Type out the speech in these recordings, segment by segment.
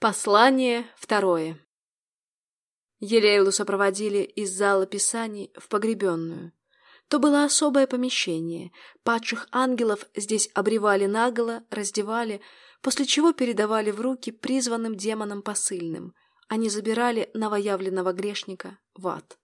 Послание второе. Елейлу сопроводили из зала писаний в погребенную. То было особое помещение. Падших ангелов здесь обревали наголо, раздевали, после чего передавали в руки призванным демонам посыльным. Они забирали новоявленного грешника в ад.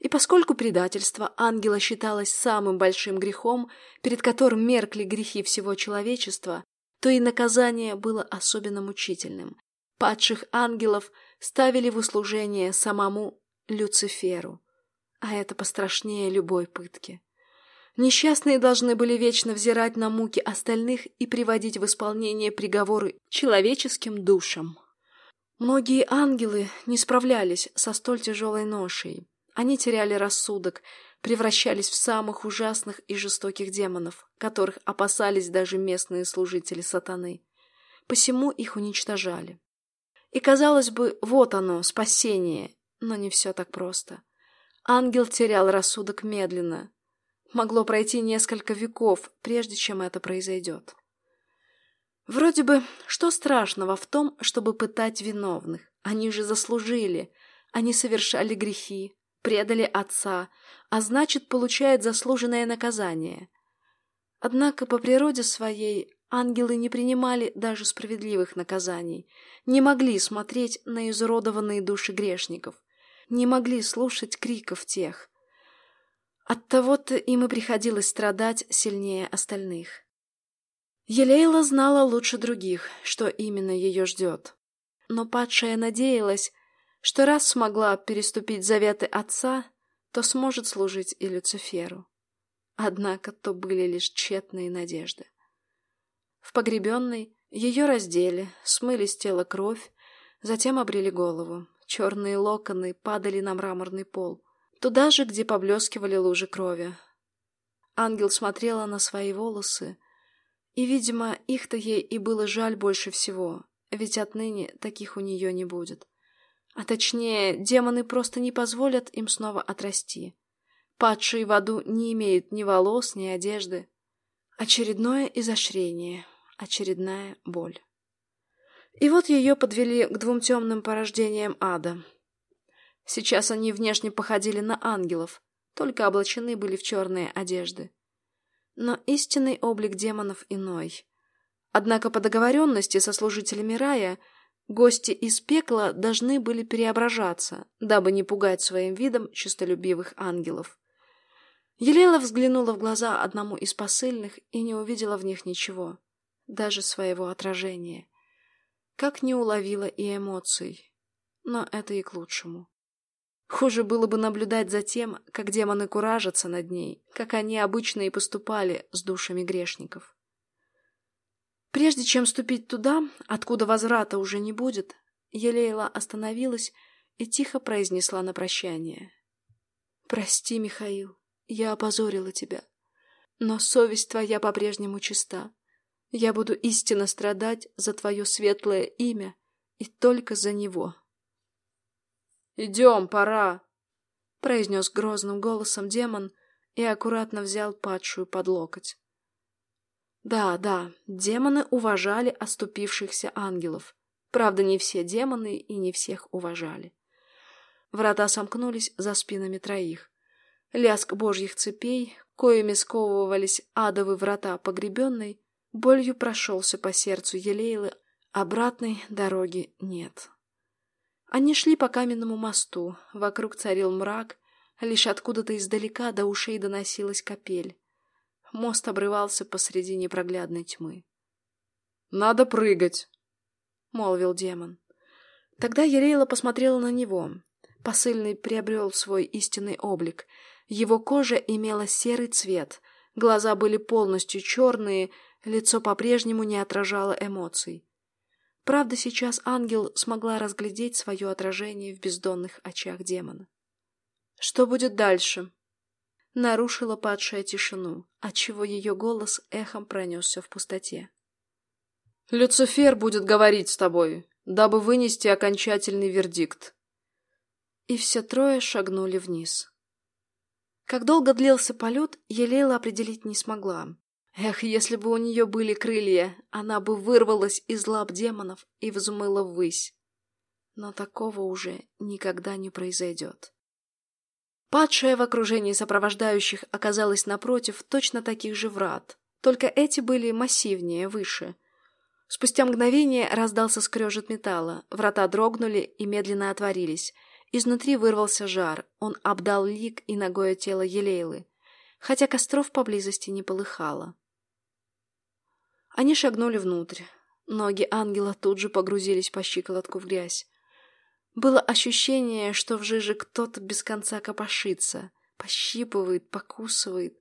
И поскольку предательство ангела считалось самым большим грехом, перед которым меркли грехи всего человечества, то и наказание было особенно мучительным падших ангелов ставили в услужение самому Люциферу. А это пострашнее любой пытки. Несчастные должны были вечно взирать на муки остальных и приводить в исполнение приговоры человеческим душам. Многие ангелы не справлялись со столь тяжелой ношей. Они теряли рассудок, превращались в самых ужасных и жестоких демонов, которых опасались даже местные служители сатаны. Посему их уничтожали. И, казалось бы, вот оно, спасение. Но не все так просто. Ангел терял рассудок медленно. Могло пройти несколько веков, прежде чем это произойдет. Вроде бы, что страшного в том, чтобы пытать виновных? Они же заслужили. Они совершали грехи, предали отца, а значит, получают заслуженное наказание. Однако по природе своей Ангелы не принимали даже справедливых наказаний, не могли смотреть на изуродованные души грешников, не могли слушать криков тех. Оттого-то им и приходилось страдать сильнее остальных. Елейла знала лучше других, что именно ее ждет. Но падшая надеялась, что раз смогла переступить заветы отца, то сможет служить и Люциферу. Однако то были лишь тщетные надежды. В погребенной ее раздели, смыли с тела кровь, затем обрели голову. Черные локоны падали на мраморный пол, туда же, где поблескивали лужи крови. Ангел смотрела на свои волосы, и, видимо, их-то ей и было жаль больше всего, ведь отныне таких у нее не будет. А точнее, демоны просто не позволят им снова отрасти. Падшие в аду не имеют ни волос, ни одежды. Очередное изощрение — очередная боль. И вот ее подвели к двум темным порождениям ада. Сейчас они внешне походили на ангелов, только облачены были в черные одежды. Но истинный облик демонов иной. Однако по договоренности со служителями рая гости из пекла должны были преображаться, дабы не пугать своим видом честолюбивых ангелов. Елена взглянула в глаза одному из посыльных и не увидела в них ничего даже своего отражения. Как не уловила и эмоций. Но это и к лучшему. Хуже было бы наблюдать за тем, как демоны куражатся над ней, как они обычно и поступали с душами грешников. Прежде чем ступить туда, откуда возврата уже не будет, Елейла остановилась и тихо произнесла на прощание. «Прости, Михаил, я опозорила тебя, но совесть твоя по-прежнему чиста. Я буду истинно страдать за твое светлое имя и только за него. «Идем, пора!» — произнес грозным голосом демон и аккуратно взял падшую под локоть. Да, да, демоны уважали оступившихся ангелов. Правда, не все демоны и не всех уважали. Врата сомкнулись за спинами троих. Лязг божьих цепей, коими сковывались адовы врата погребенной, Болью прошелся по сердцу Елейлы, обратной дороги нет. Они шли по каменному мосту, вокруг царил мрак, лишь откуда-то издалека до ушей доносилась капель. Мост обрывался посреди непроглядной тьмы. «Надо прыгать!» — молвил демон. Тогда Ерейла посмотрела на него. Посыльный приобрел свой истинный облик. Его кожа имела серый цвет, глаза были полностью черные — Лицо по-прежнему не отражало эмоций. Правда, сейчас ангел смогла разглядеть свое отражение в бездонных очах демона. «Что будет дальше?» Нарушила падшая тишину, отчего ее голос эхом пронесся в пустоте. «Люцифер будет говорить с тобой, дабы вынести окончательный вердикт». И все трое шагнули вниз. Как долго длился полет, Елейла определить не смогла. Эх, если бы у нее были крылья, она бы вырвалась из лап демонов и взмыла ввысь. Но такого уже никогда не произойдет. Падшая в окружении сопровождающих оказалась напротив точно таких же врат, только эти были массивнее, выше. Спустя мгновение раздался скрежет металла, врата дрогнули и медленно отворились. Изнутри вырвался жар, он обдал лик и ногое тело Елейлы, хотя костров поблизости не полыхало. Они шагнули внутрь. Ноги ангела тут же погрузились по щиколотку в грязь. Было ощущение, что в жиже кто-то без конца копошится, пощипывает, покусывает.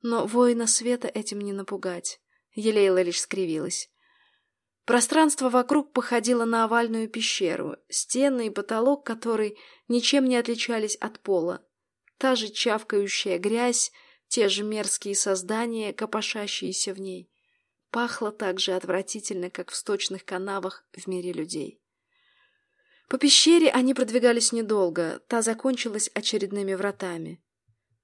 Но воина света этим не напугать. Елейла лишь скривилась. Пространство вокруг походило на овальную пещеру, стены и потолок которой ничем не отличались от пола. Та же чавкающая грязь, те же мерзкие создания, копошащиеся в ней. Пахло так же отвратительно, как в сточных канавах в мире людей. По пещере они продвигались недолго, та закончилась очередными вратами.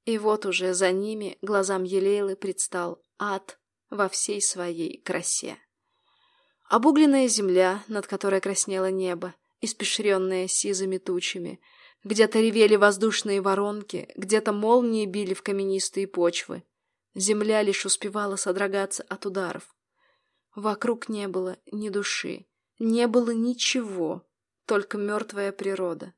И вот уже за ними глазам Елейлы предстал ад во всей своей красе. Обугленная земля, над которой краснело небо, испещренное сизыми тучами, где-то ревели воздушные воронки, где-то молнии били в каменистые почвы. Земля лишь успевала содрогаться от ударов. Вокруг не было ни души, не было ничего, только мертвая природа.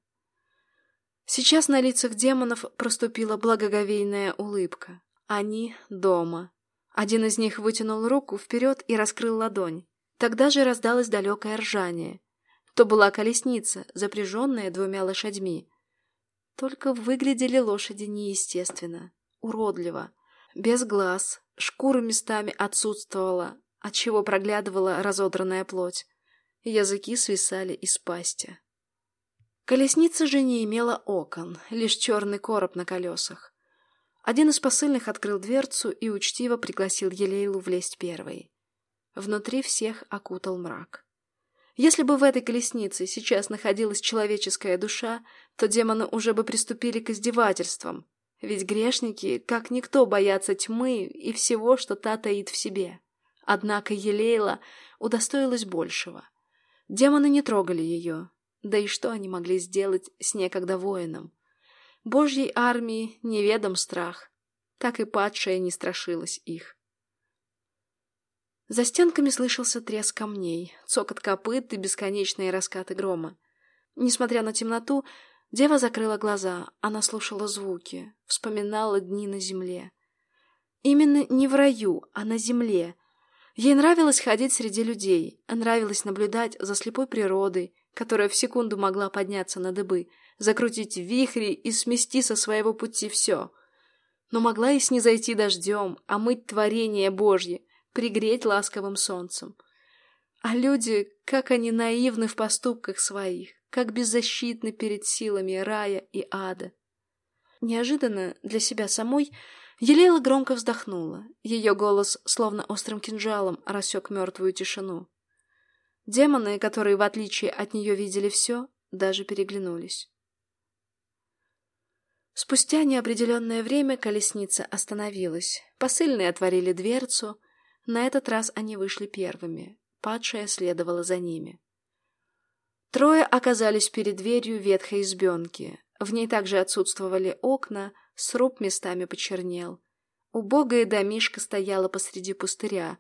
Сейчас на лицах демонов проступила благоговейная улыбка. Они дома. Один из них вытянул руку вперед и раскрыл ладонь. Тогда же раздалось далекое ржание. То была колесница, запряженная двумя лошадьми. Только выглядели лошади неестественно, уродливо, без глаз, шкура местами отсутствовала, отчего проглядывала разодранная плоть. Языки свисали из пасти. Колесница же не имела окон, лишь черный короб на колесах. Один из посыльных открыл дверцу и учтиво пригласил Елейлу влезть первой. Внутри всех окутал мрак. Если бы в этой колеснице сейчас находилась человеческая душа, то демоны уже бы приступили к издевательствам, ведь грешники, как никто, боятся тьмы и всего, что та таит в себе. Однако Елейла удостоилась большего. Демоны не трогали ее. Да и что они могли сделать с некогда воином? Божьей армии неведом страх. Так и падшая не страшилась их. За стенками слышался треск камней, цокот копыт и бесконечные раскаты грома. Несмотря на темноту, дева закрыла глаза, она слушала звуки, вспоминала дни на земле. Именно не в раю, а на земле, Ей нравилось ходить среди людей, нравилось наблюдать за слепой природой, которая в секунду могла подняться на дыбы, закрутить вихри и смести со своего пути все. Но могла и снизойти дождем, омыть творение Божье, пригреть ласковым солнцем. А люди, как они наивны в поступках своих, как беззащитны перед силами рая и ада. Неожиданно для себя самой Елейла громко вздохнула. Ее голос, словно острым кинжалом, рассек мертвую тишину. Демоны, которые, в отличие от нее, видели все, даже переглянулись. Спустя неопределенное время колесница остановилась. Посыльные отворили дверцу. На этот раз они вышли первыми. Падшая следовала за ними. Трое оказались перед дверью ветхой избенки. В ней также отсутствовали окна, сруб местами почернел. Убогая домишка стояла посреди пустыря.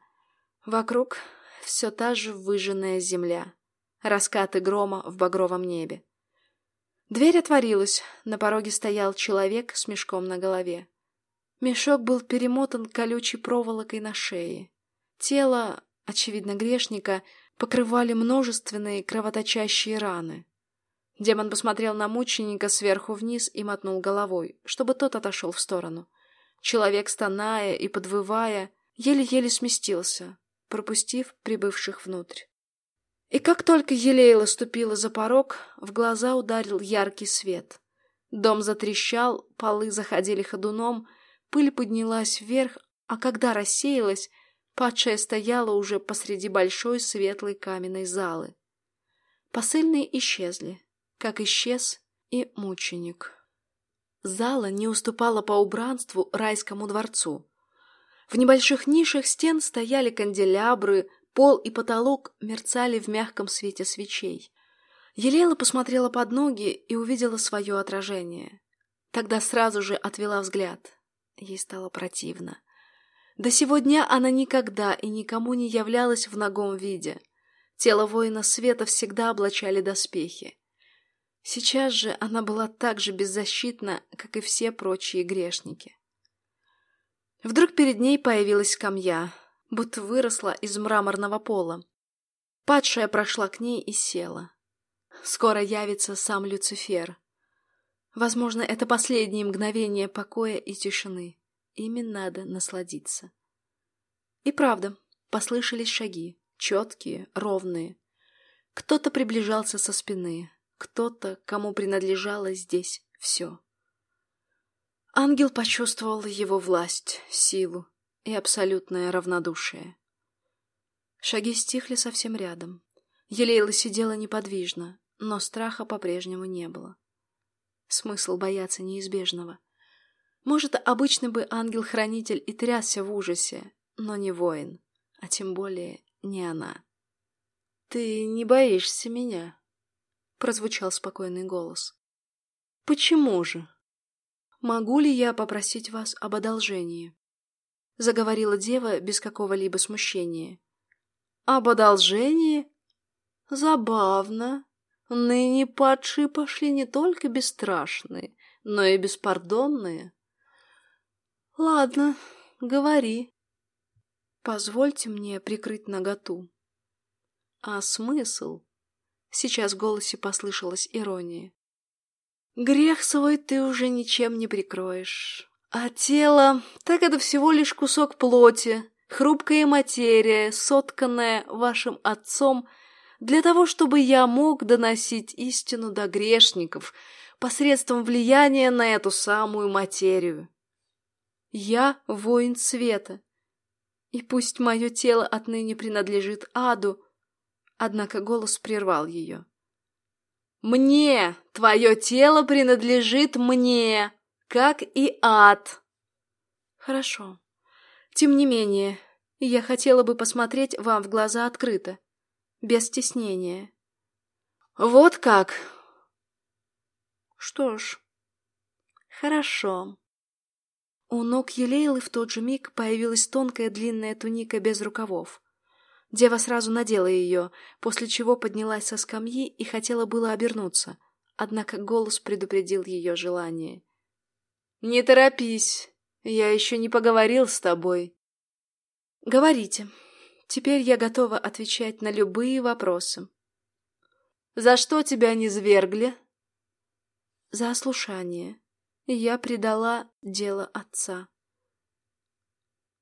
Вокруг все та же выжженная земля. Раскаты грома в багровом небе. Дверь отворилась, на пороге стоял человек с мешком на голове. Мешок был перемотан колючей проволокой на шее. Тело, очевидно грешника, покрывали множественные кровоточащие раны. Демон посмотрел на мученика сверху вниз и мотнул головой, чтобы тот отошел в сторону. Человек, стоная и подвывая, еле-еле сместился, пропустив прибывших внутрь. И как только Елейла ступила за порог, в глаза ударил яркий свет. Дом затрещал, полы заходили ходуном, пыль поднялась вверх, а когда рассеялась, падшая стояла уже посреди большой светлой каменной залы. Посыльные исчезли как исчез и мученик. Зала не уступала по убранству райскому дворцу. В небольших нишах стен стояли канделябры, пол и потолок мерцали в мягком свете свечей. Елела посмотрела под ноги и увидела свое отражение. Тогда сразу же отвела взгляд. Ей стало противно. До сего дня она никогда и никому не являлась в ногом виде. Тело воина света всегда облачали доспехи. Сейчас же она была так же беззащитна, как и все прочие грешники. Вдруг перед ней появилась камья, будто выросла из мраморного пола. Падшая прошла к ней и села. Скоро явится сам Люцифер. Возможно, это последние мгновения покоя и тишины. Ими надо насладиться. И правда, послышались шаги, четкие, ровные. Кто-то приближался со спины, кто-то, кому принадлежало здесь все. Ангел почувствовал его власть, силу и абсолютное равнодушие. Шаги стихли совсем рядом. Елейла сидела неподвижно, но страха по-прежнему не было. Смысл бояться неизбежного. Может, обычно бы ангел-хранитель и трясся в ужасе, но не воин, а тем более не она. «Ты не боишься меня?» — прозвучал спокойный голос. «Почему же? Могу ли я попросить вас об одолжении?» — заговорила дева без какого-либо смущения. «Об одолжении? Забавно. Ныне падшие пошли не только бесстрашные, но и беспардонные. Ладно, говори. Позвольте мне прикрыть наготу. А смысл? Сейчас в голосе послышалась ирония. Грех свой ты уже ничем не прикроешь. А тело, так это всего лишь кусок плоти, хрупкая материя, сотканная вашим отцом — для того, чтобы я мог доносить истину до грешников посредством влияния на эту самую материю. Я воин света, и пусть мое тело отныне принадлежит аду, однако голос прервал ее. «Мне! Твое тело принадлежит мне, как и ад!» «Хорошо. Тем не менее, я хотела бы посмотреть вам в глаза открыто без стеснения. Вот как? Что ж, хорошо. У ног Елейлы в тот же миг появилась тонкая длинная туника без рукавов. Дева сразу надела ее, после чего поднялась со скамьи и хотела было обернуться, однако голос предупредил ее желание. «Не торопись, я еще не поговорил с тобой». «Говорите», Теперь я готова отвечать на любые вопросы. «За что тебя не звергли?» «За ослушание. Я предала дело отца».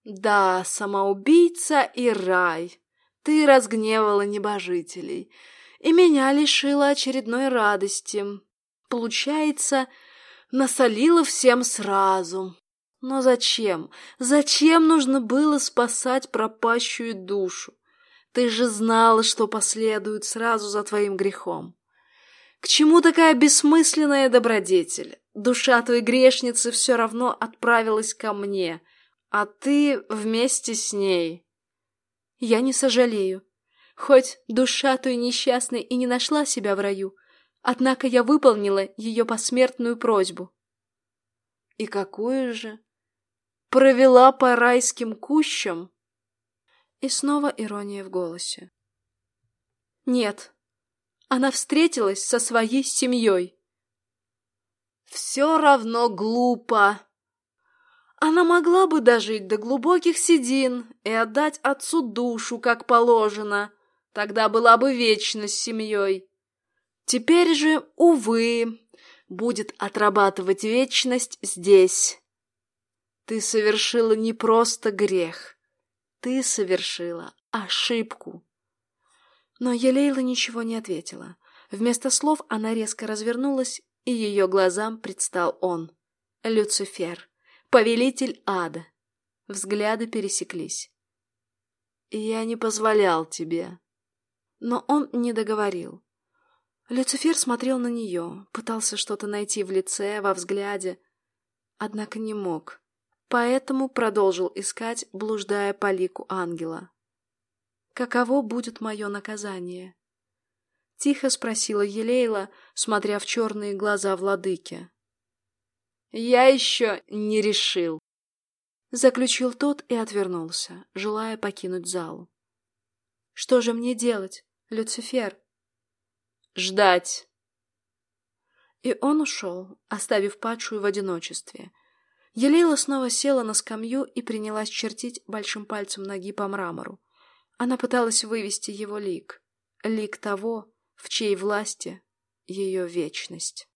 «Да, самоубийца и рай. Ты разгневала небожителей, и меня лишила очередной радости. Получается, насолила всем сразу. Но зачем? Зачем нужно было спасать пропащую душу? Ты же знала, что последует сразу за твоим грехом. К чему такая бессмысленная добродетель? Душа твоей грешницы все равно отправилась ко мне, а ты вместе с ней. Я не сожалею. Хоть душа той несчастной и не нашла себя в раю, однако я выполнила ее посмертную просьбу. И какую же? Провела по райским кущам. И снова ирония в голосе. Нет, она встретилась со своей семьей. Все равно глупо. Она могла бы дожить до глубоких седин и отдать отцу душу, как положено. Тогда была бы вечность с семьей. Теперь же, увы, будет отрабатывать вечность здесь. Ты совершила не просто грех. Ты совершила ошибку. Но Елейла ничего не ответила. Вместо слов она резко развернулась, и ее глазам предстал он. Люцифер, повелитель ада. Взгляды пересеклись. «Я не позволял тебе». Но он не договорил. Люцифер смотрел на нее, пытался что-то найти в лице, во взгляде, однако не мог. Поэтому продолжил искать, блуждая по лику ангела. «Каково будет мое наказание?» Тихо спросила Елейла, смотря в черные глаза владыки. «Я еще не решил», — заключил тот и отвернулся, желая покинуть зал. «Что же мне делать, Люцифер?» «Ждать». И он ушел, оставив падшую в одиночестве. Елейла снова села на скамью и принялась чертить большим пальцем ноги по мрамору. Она пыталась вывести его лик, лик того, в чьей власти ее вечность.